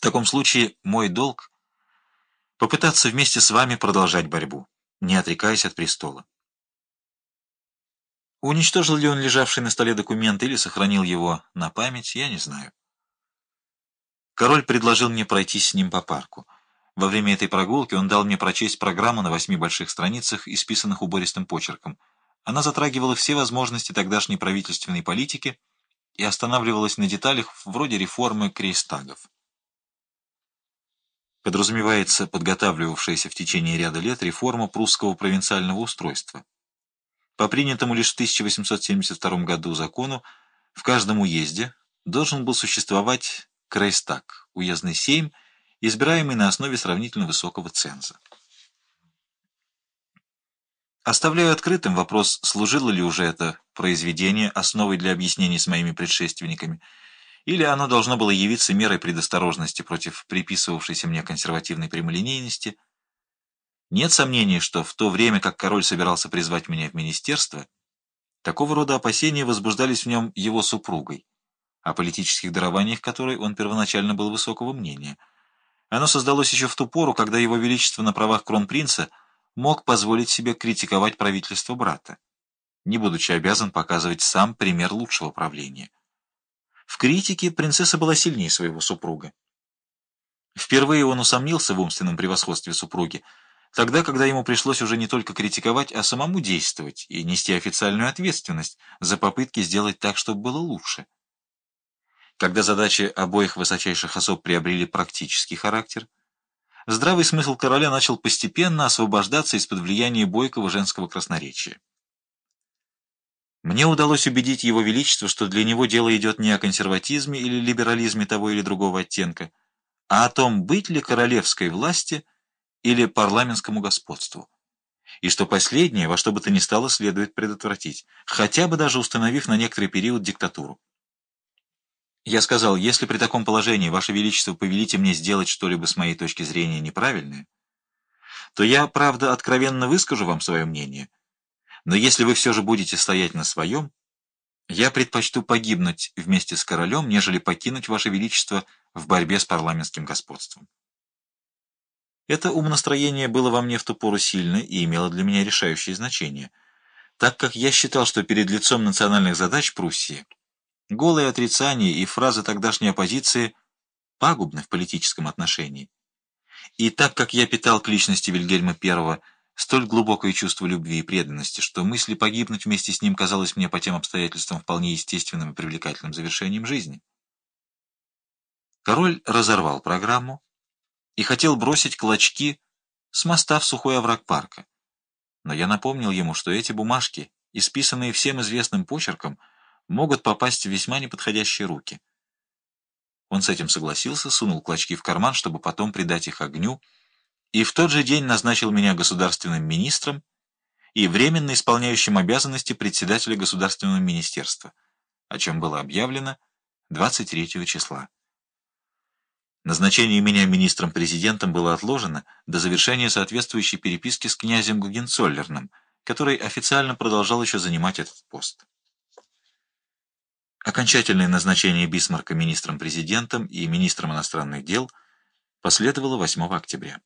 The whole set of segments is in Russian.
В таком случае мой долг — попытаться вместе с вами продолжать борьбу, не отрекаясь от престола. Уничтожил ли он лежавший на столе документ или сохранил его на память, я не знаю. Король предложил мне пройтись с ним по парку. Во время этой прогулки он дал мне прочесть программу на восьми больших страницах, исписанных убористым почерком. Она затрагивала все возможности тогдашней правительственной политики и останавливалась на деталях вроде реформы крейстагов. Подразумевается подготавливавшаяся в течение ряда лет реформа прусского провинциального устройства. По принятому лишь в 1872 году закону в каждом уезде должен был существовать крейстаг, уездный сейм, избираемый на основе сравнительно высокого ценза. Оставляю открытым вопрос, служило ли уже это произведение основой для объяснений с моими предшественниками, или оно должно было явиться мерой предосторожности против приписывавшейся мне консервативной прямолинейности. Нет сомнений, что в то время, как король собирался призвать меня в министерство, такого рода опасения возбуждались в нем его супругой, о политических дарованиях которой он первоначально был высокого мнения. Оно создалось еще в ту пору, когда его величество на правах кронпринца – мог позволить себе критиковать правительство брата, не будучи обязан показывать сам пример лучшего правления. Критике принцесса была сильнее своего супруга. Впервые он усомнился в умственном превосходстве супруги, тогда, когда ему пришлось уже не только критиковать, а самому действовать и нести официальную ответственность за попытки сделать так, чтобы было лучше. Когда задачи обоих высочайших особ приобрели практический характер – здравый смысл короля начал постепенно освобождаться из-под влияния бойкого женского красноречия. Мне удалось убедить его величество, что для него дело идет не о консерватизме или либерализме того или другого оттенка, а о том, быть ли королевской власти или парламентскому господству, и что последнее во что бы то ни стало следует предотвратить, хотя бы даже установив на некоторый период диктатуру. Я сказал, если при таком положении, Ваше Величество, повелите мне сделать что-либо с моей точки зрения неправильное, то я, правда, откровенно выскажу вам свое мнение. Но если вы все же будете стоять на своем, я предпочту погибнуть вместе с королем, нежели покинуть Ваше Величество в борьбе с парламентским господством. Это умонастроение было во мне в ту пору сильно и имело для меня решающее значение, так как я считал, что перед лицом национальных задач Пруссии Голые отрицания и фразы тогдашней оппозиции пагубны в политическом отношении. И так как я питал к личности Вильгельма I столь глубокое чувство любви и преданности, что мысли погибнуть вместе с ним казалось мне по тем обстоятельствам вполне естественным и привлекательным завершением жизни. Король разорвал программу и хотел бросить клочки с моста в сухой овраг парка. Но я напомнил ему, что эти бумажки, исписанные всем известным почерком, могут попасть в весьма неподходящие руки. Он с этим согласился, сунул клочки в карман, чтобы потом придать их огню, и в тот же день назначил меня государственным министром и временно исполняющим обязанности председателя государственного министерства, о чем было объявлено 23 числа. Назначение меня министром-президентом было отложено до завершения соответствующей переписки с князем Гугенцоллерном, который официально продолжал еще занимать этот пост. Окончательное назначение Бисмарка министром-президентом и министром иностранных дел последовало 8 октября.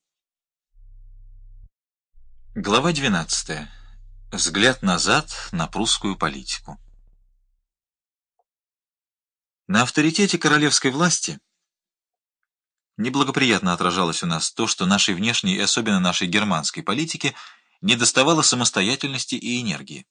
Глава 12. Взгляд назад на прусскую политику. На авторитете королевской власти неблагоприятно отражалось у нас то, что нашей внешней и особенно нашей германской политике недоставало самостоятельности и энергии.